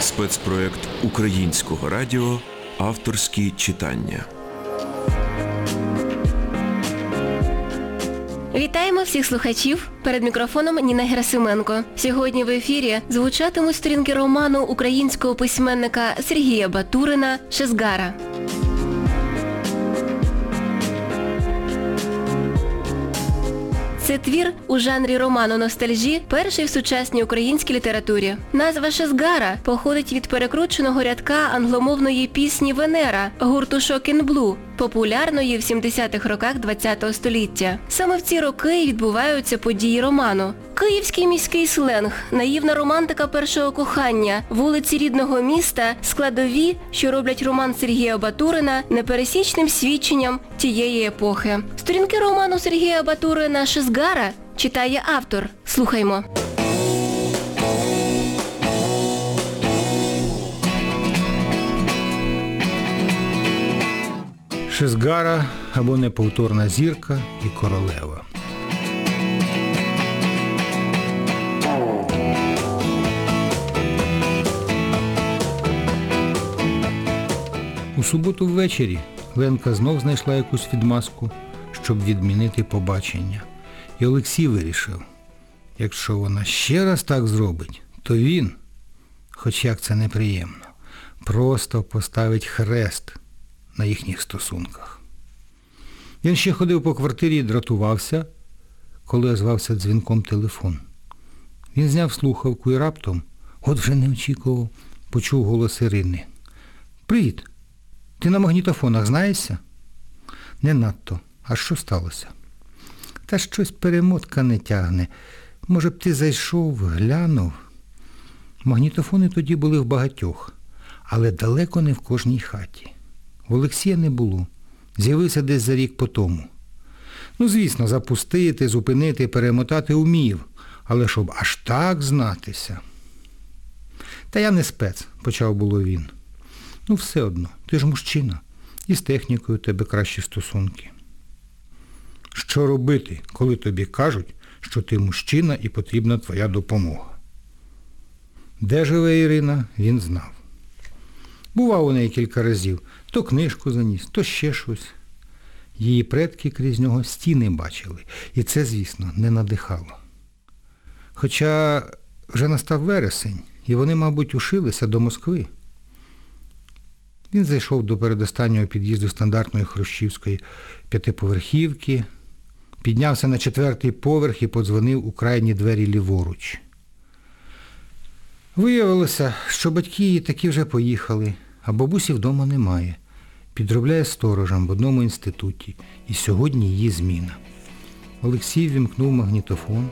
Спецпроект українського радіо Авторські читання. Вітаємо всіх слухачів. Перед мікрофоном Ніна Герасименко. Сьогодні в ефірі звучатимуть сторінки роману українського письменника Сергія Батурина Шезгара. Це твір у жанрі роману ностальжі, перший в сучасній українській літературі. Назва Шезгара походить від перекрученого рядка англомовної пісні Венера гурту Шокін Блу, популярної в 70-х роках ХХ століття. Саме в ці роки відбуваються події роману. Київський міський сленг, наївна романтика першого кохання, вулиці рідного міста, складові, що роблять роман Сергія Батурина непересічним свідченням тієї епохи. Сторінки роману Сергія Батурина Шизгара читає автор. Слухаймо. Шизгара або неповторна зірка і королева. У суботу ввечері Ленка знов знайшла якусь відмазку, щоб відмінити побачення. І Олексій вирішив, якщо вона ще раз так зробить, то він, хоч як це неприємно, просто поставить хрест на їхніх стосунках. Він ще ходив по квартирі і дратувався, коли озвався дзвінком телефон. Він зняв слухавку і раптом, от вже не очікував, почув голос Ірини. Привіт! Ти на магнітофонах знаєшся? Не надто. А що сталося? Та щось перемотка не тягне. Може б ти зайшов, глянув. Магнітофони тоді були в багатьох, але далеко не в кожній хаті. В Олексія не було. З'явився десь за рік по тому. Ну, звісно, запустити, зупинити, перемотати вмів, але щоб аж так знатися. Та я не спец, почав було він. Ну, все одно, ти ж мужчина. І з технікою тебе кращі стосунки. Що робити, коли тобі кажуть, що ти мужчина і потрібна твоя допомога? Де живе Ірина, він знав. Бував у неї кілька разів. То книжку заніс, то ще щось. Її предки крізь нього стіни бачили. І це, звісно, не надихало. Хоча вже настав вересень, і вони, мабуть, ушилися до Москви. Він зайшов до передостаннього під'їзду стандартної хрущівської п'ятиповерхівки, піднявся на четвертий поверх і подзвонив у крайні двері ліворуч. Виявилося, що батьки її таки вже поїхали, а бабусі вдома немає. Підробляє сторожам в одному інституті, і сьогодні її зміна. Олексій вімкнув магнітофон,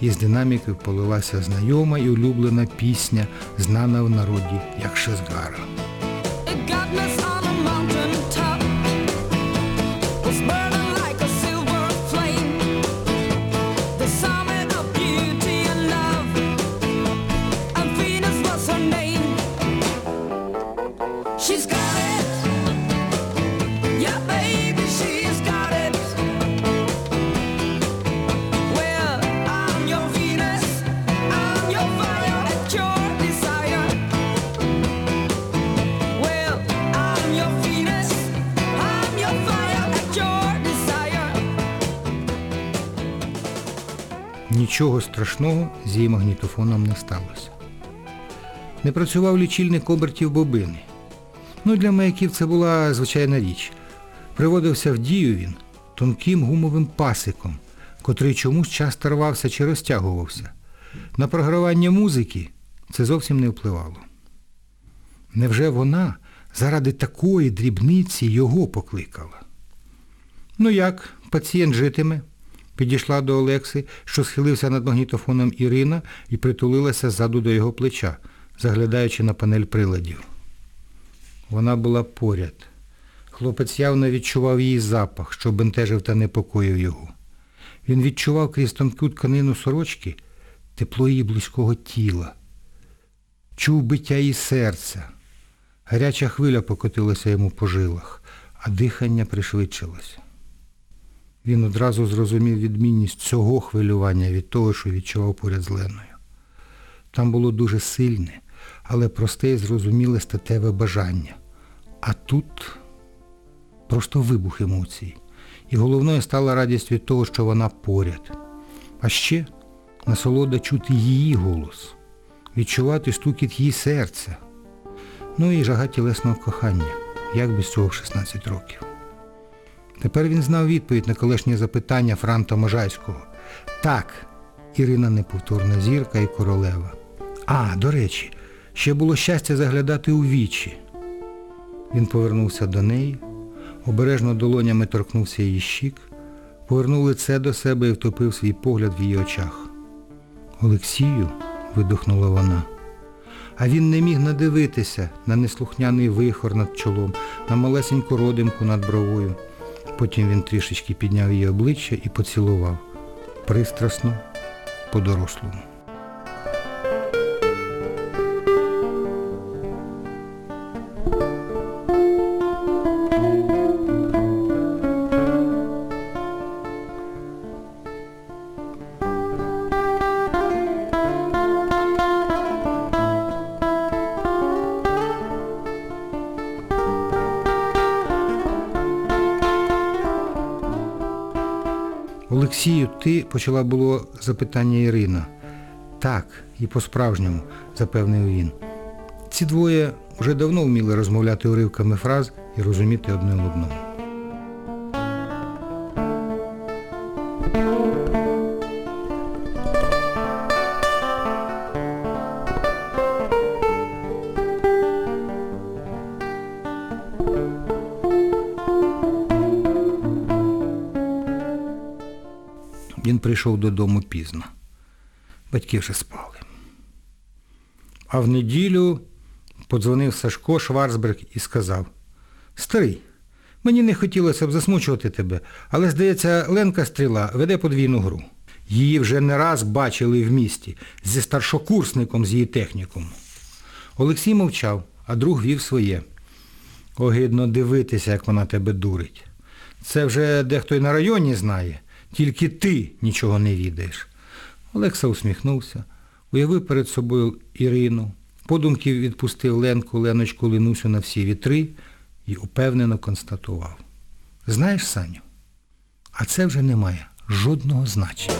і з динаміки полилася знайома і улюблена пісня, знана в народі як Шезгара. Нічого страшного з її магнітофоном не сталося. Не працював лічильник обертів бобини. Ну, для маяків це була звичайна річ. Приводився в дію він тонким гумовим пасиком, котрий чомусь часто рвався чи розтягувався. На програвання музики це зовсім не впливало. Невже вона заради такої дрібниці його покликала? Ну як, пацієнт житиме? Підійшла до Олекси, що схилився над магнітофоном Ірина і притулилася ззаду до його плеча, заглядаючи на панель приладів. Вона була поряд. Хлопець явно відчував її запах, що бентежив та непокоїв його. Він відчував крізь тонку тканину сорочки тепло її близького тіла, чув биття її серця. Гаряча хвиля покотилася йому по жилах, а дихання пришвидшилося. Він одразу зрозумів відмінність цього хвилювання від того, що відчував поряд з Леною. Там було дуже сильне, але просте і зрозуміле статеве бажання. А тут просто вибух емоцій. І головною стала радість від того, що вона поряд. А ще насолода чути її голос, відчувати стукіт її серця. Ну і жага тілесного кохання, як без цього в 16 років. Тепер він знав відповідь на колишнє запитання Франта Можайського. Так, Ірина неповторна зірка і королева. А, до речі, ще було щастя заглядати у вічі. Він повернувся до неї, обережно долонями торкнувся її щік, повернув лице до себе і втопив свій погляд в її очах. Олексію, видихнула вона. А він не міг надивитися на неслухняний вихор над чолом, на малесеньку родинку над бровою. Потім він трішечки підняв її обличчя і поцілував. Пристрасно, по-дорослому. Олексію, ти почала було запитання Ірина. Так, і по-справжньому, запевнив він. Ці двоє вже давно вміли розмовляти уривками фраз і розуміти одне одного. Він прийшов додому пізно. Батьки вже спали. А в неділю подзвонив Сашко Шварцберг і сказав, Старий, мені не хотілося б засмучувати тебе, але, здається, Ленка Стріла веде подвійну гру. Її вже не раз бачили в місті зі старшокурсником з її технікуму. Олексій мовчав, а друг вів своє. Огидно дивитися, як вона тебе дурить. Це вже дехто й на районі знає, тільки ти нічого не відаєш. Олекса усміхнувся, уявив перед собою Ірину, подумки відпустив Ленку, Леночку, Линусю на всі вітри і упевнено констатував. Знаєш, Саню, а це вже не має жодного значення.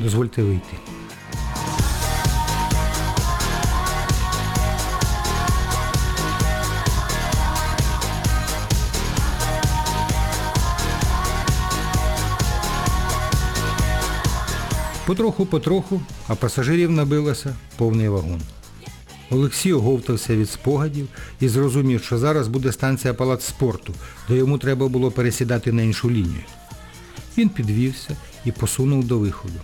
Дозвольте вийти. Потроху-потроху, а пасажирів набилося повний вагон. Олексій оговтався від спогадів і зрозумів, що зараз буде станція палац спорту, де йому треба було пересідати на іншу лінію. Він підвівся і посунув до виходу.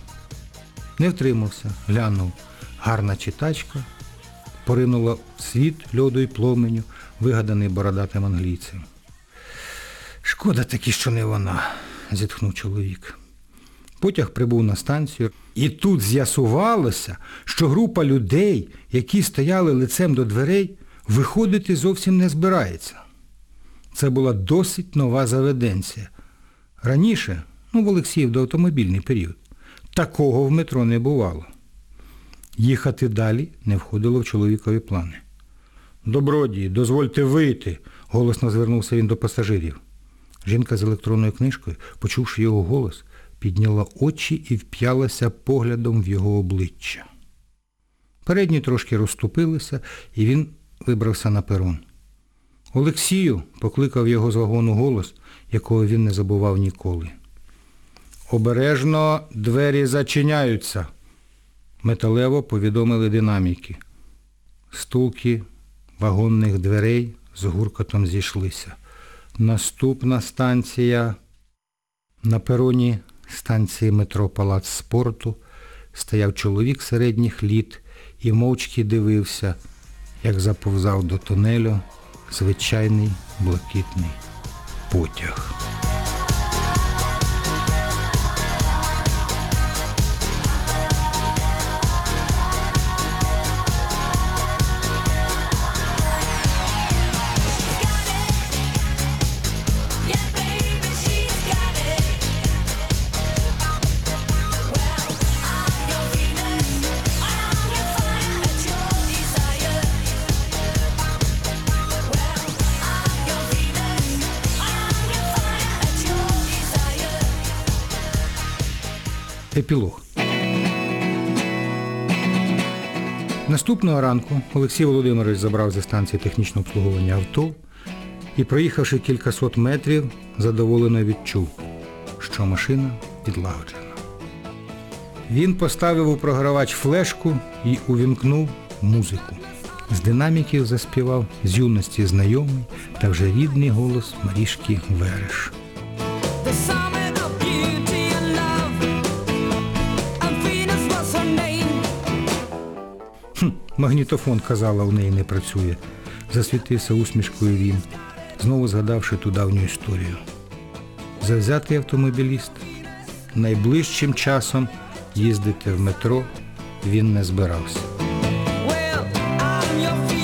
Не втримався, глянув. Гарна читачка поринула в світ льоду й пломеню, вигаданий бородатим англійцем. Шкода таки, що не вона, зітхнув чоловік. Потяг прибув на станцію, і тут з'ясувалося, що група людей, які стояли лицем до дверей, виходити зовсім не збирається. Це була досить нова заведенція. Раніше, ну в Олексіїв до автомобільний період, такого в метро не бувало. Їхати далі не входило в чоловікові плани. Добродії, дозвольте вийти, голосно звернувся він до пасажирів. Жінка з електронною книжкою, почувши його голос, підняла очі і вп'ялася поглядом в його обличчя. Передні трошки розступилися, і він вибрався на перон. Олексію покликав його з вагону голос, якого він не забував ніколи. Обережно двері зачиняються, металево повідомили динаміки. Стулки вагонних дверей з гуркотом зійшлися. Наступна станція на пероні станції метро Палац спорту стояв чоловік середніх літ і мовчки дивився, як заповзав до тунелю звичайний блакитний потяг. Епілог. Наступного ранку Олексій Володимирович забрав зі станції технічного обслуговування авто і, проїхавши кількасот метрів, задоволено відчув, що машина підлагоджена. Він поставив у програвач флешку і увімкнув музику. З динаміків заспівав з юності знайомий та вже рідний голос Марішки Вереш. Магнітофон, казала, у неї не працює. Засвітився усмішкою він, знову згадавши ту давню історію. Завзятий автомобіліст. Найближчим часом їздити в метро він не збирався. Well, I'm your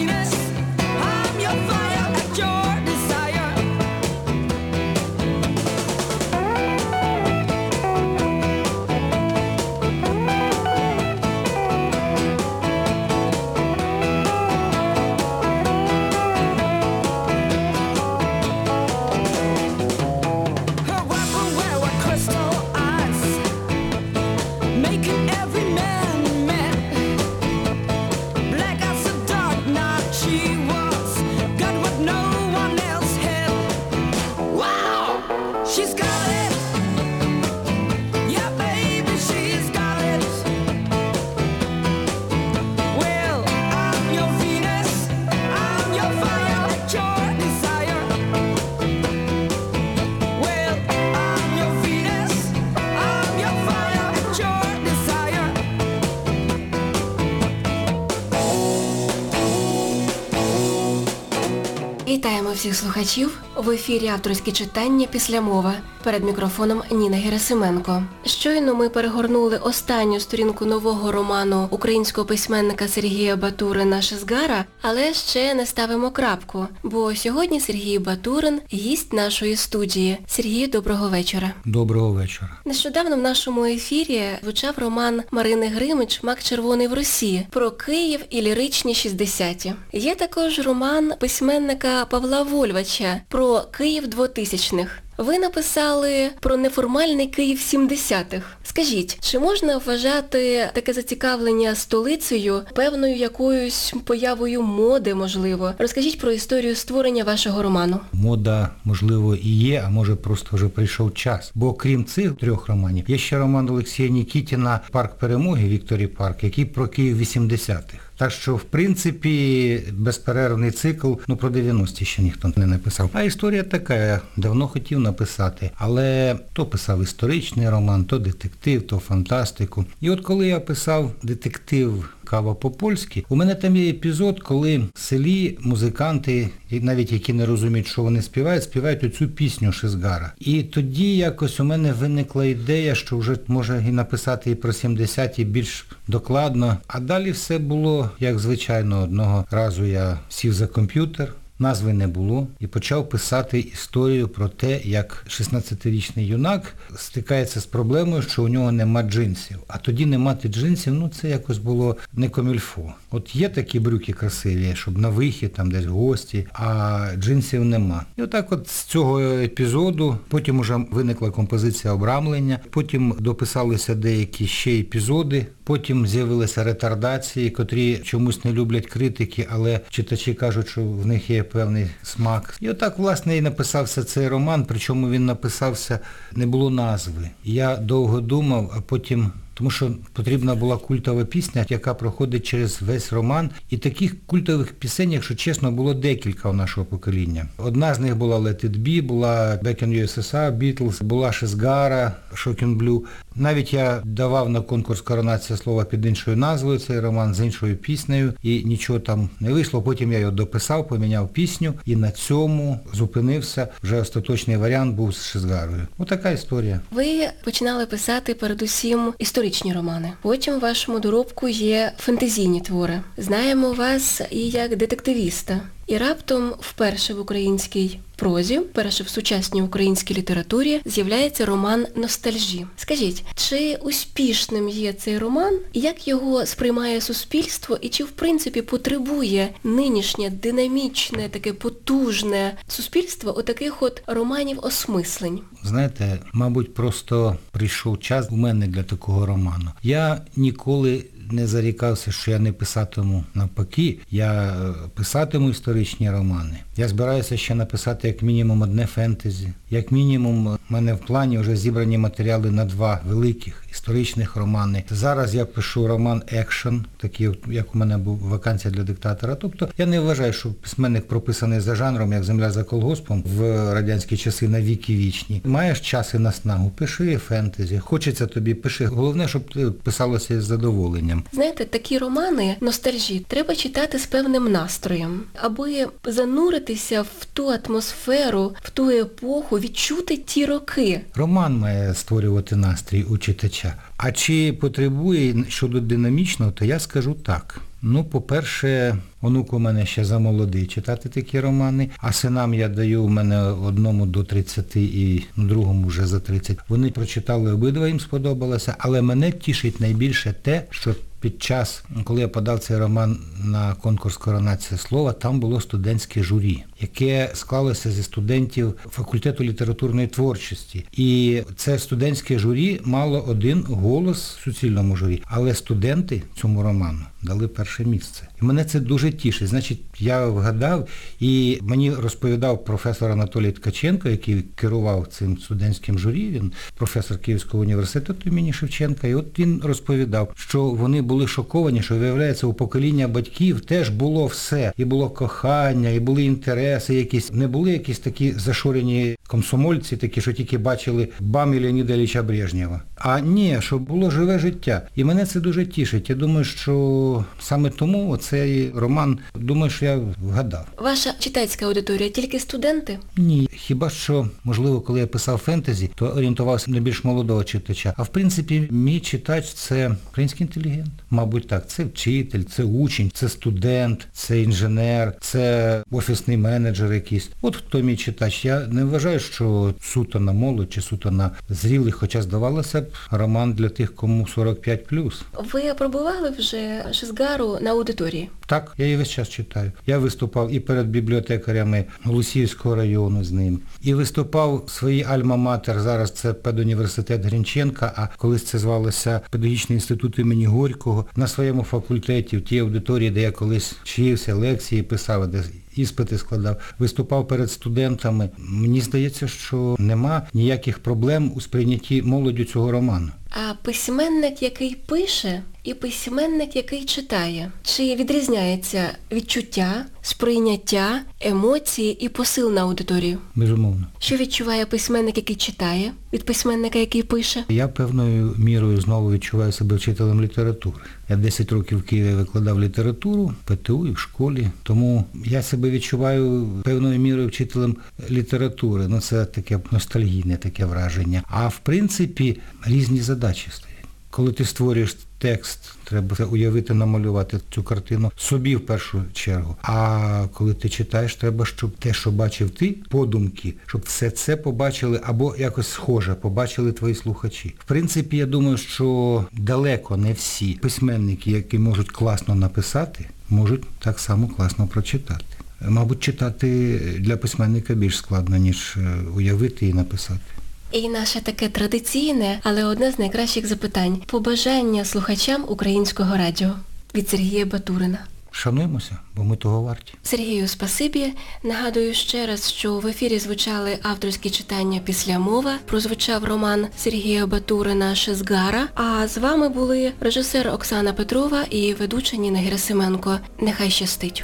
всіх слухачів. В ефірі авторське читання після мова. Перед мікрофоном Ніна Герасименко. Щойно ми перегорнули останню сторінку нового роману українського письменника Сергія Батурина Шизгара, але ще не ставимо крапку, бо сьогодні Сергій Батурин гість нашої студії. Сергію, доброго вечора. Доброго вечора. Нещодавно в нашому ефірі звучав роман Марини Гримич Мак червоний в Росії про Київ і ліричні 60-ті. Є також роман письменника Павла Вольвача про Київ 2000-х. Ви написали про неформальний Київ 70-х. Скажіть, чи можна вважати таке зацікавлення столицею певною якоюсь появою моди, можливо? Розкажіть про історію створення вашого роману. Мода, можливо, і є, а може просто вже прийшов час. Бо крім цих трьох романів, є ще роман Олексія Нікітіна Парк перемоги Victory Park, який про Київ 80-х. Так що, в принципі, безперервний цикл, ну про 90-ті ще ніхто не написав. А історія така, я давно хотів написати, але то писав історичний роман, то детектив, то фантастику. І от коли я писав детектив Кава по-польськи, у мене там є епізод, коли в селі музиканти, навіть які не розуміють, що вони співають, співають оцю пісню Шизгара. І тоді якось у мене виникла ідея, що вже може і написати і про 70-ті більш докладно. А далі все було, як звичайно, одного разу я сів за комп'ютер, Назви не було і почав писати історію про те, як 16-річний юнак стикається з проблемою, що у нього нема джинсів. А тоді не мати джинсів, ну це якось було не комільфо. От є такі брюки красиві, щоб на вихід, там десь гості, а джинсів нема. І отак от з цього епізоду потім уже виникла композиція обрамлення, потім дописалися деякі ще епізоди, потім з'явилися ретардації, котрі чомусь не люблять критики, але читачі кажуть, що в них є певний смак. І отак, власне, і написався цей роман, причому він написався, не було назви. Я довго думав, а потім тому що потрібна була культова пісня, яка проходить через весь роман. І таких культових пісень, якщо чесно, було декілька у нашого покоління. Одна з них була Let It Be, була Back in USSR, Beatles, була Шизгара, Shocking Blue. Навіть я давав на конкурс коронація слова під іншою назвою цей роман, з іншою піснею, і нічого там не вийшло. Потім я його дописав, поміняв пісню, і на цьому зупинився. Вже остаточний варіант був з Шизгарою. Отака історія. Ви починали писати передусім історичні романи. Потім в вашому доробку є фентезійні твори. Знаємо вас і як детективіста. І раптом вперше в українській прозі, вперше в сучасній українській літературі з'являється роман Ностальжі. Скажіть, чи успішним є цей роман, як його сприймає суспільство, і чи в принципі потребує нинішнє динамічне, таке потужне суспільство отаких от романів осмислень? Знаєте, мабуть, просто прийшов час у мене для такого роману. Я ніколи не зарікався, що я не писатиму навпаки. Я е, писатиму історичні романи. Я збираюся ще написати як мінімум одне фентезі. Як мінімум, в мене в плані вже зібрані матеріали на два великих історичних романи. Зараз я пишу роман екшн, такий, як у мене був вакансія для диктатора. Тобто я не вважаю, що письменник прописаний за жанром, як земля за колгоспом в радянські часи на віки вічні. Маєш час і наснагу, пиши фентезі. Хочеться тобі, пиши. Головне, щоб писалося з задоволенням. Знаєте, такі романи ностальжі треба читати з певним настроєм, аби зануритися в ту атмосферу, в ту епоху, відчути ті роки. Роман має створювати настрій у читача. А чи потребує щодо динамічного, то я скажу так. Ну, по-перше, онук у мене ще замолодий читати такі романи, а синам я даю у мене одному до 30 і другому вже за 30. Вони прочитали обидва, їм сподобалося, але мене тішить найбільше те, що під час, коли я подав цей роман на конкурс Коронація слова, там було студентське журі, яке склалося зі студентів факультету літературної творчості. І це студентське журі мало один голос в суцільному журі, але студенти цьому роману дали перше місце. І мене це дуже тішить. Значить, я вгадав, і мені розповідав професор Анатолій Ткаченко, який керував цим студентським журі, він професор Київського університету імені Шевченка, і от він розповідав, що вони були шоковані, що виявляється, у покоління батьків теж було все. І було кохання, і були інтереси якісь. Не були якісь такі зашорені комсомольці, такі, що тільки бачили бам і Леоніда Ілліча Брежнєва. А ні, що було живе життя. І мене це дуже тішить. Я думаю, що саме тому цей роман, думаю, що я вгадав. Ваша читацька аудиторія тільки студенти? Ні, хіба що, можливо, коли я писав фентезі, то орієнтувався на більш молодого читача. А в принципі, мій читач це український інтелігент. Мабуть, так, це вчитель, це учень, це студент, це інженер, це офісний менеджер якийсь. От хто мій читач. Я не вважаю, що суто на молодь чи суто на зрілих, хоча здавалося б, роман для тих, кому 45+. Ви пробували вже Шизгару на аудиторії? Так, я її весь час читаю. Я виступав і перед бібліотекарями Голосіївського району з ним, і виступав своїй Альма-Матер, зараз це педуніверситет Грінченка, а колись це звалося Педагогічний інститут імені Горького, на своєму факультеті, в тій аудиторії, де я колись вчився, лекції писав, де іспити складав, виступав перед студентами. Мені здається, що нема ніяких проблем у сприйнятті молоддю цього роману. А письменник, який пише, і письменник, який читає, чи відрізняється відчуття, сприйняття, емоції і посил на аудиторію? Безумовно. Що відчуває письменник, який читає, від письменника, який пише? Я певною мірою знову відчуваю себе вчителем літератури. Я 10 років в Києві викладав літературу, в ПТУ і в школі. Тому я себе відчуваю певною мірою вчителем літератури. Ну це таке ностальгійне таке враження. А в принципі різні задачі стоять. Коли ти створюєш текст, треба уявити, намалювати цю картину собі в першу чергу. А коли ти читаєш, треба, щоб те, що бачив ти, подумки, щоб все це побачили або якось схоже побачили твої слухачі. В принципі, я думаю, що далеко не всі письменники, які можуть класно написати, можуть так само класно прочитати. Мабуть, читати для письменника більш складно, ніж е, уявити і написати. І наше таке традиційне, але одне з найкращих запитань побажання слухачам українського радіо від Сергія Батурина. Шануємося, бо ми того варті. Сергію, спасибі. Нагадую ще раз, що в ефірі звучали авторські читання після мова. Прозвучав роман Сергія Батурина Шизгара. А з вами були режисер Оксана Петрова і ведуча Ніна Герасименко. Нехай щастить.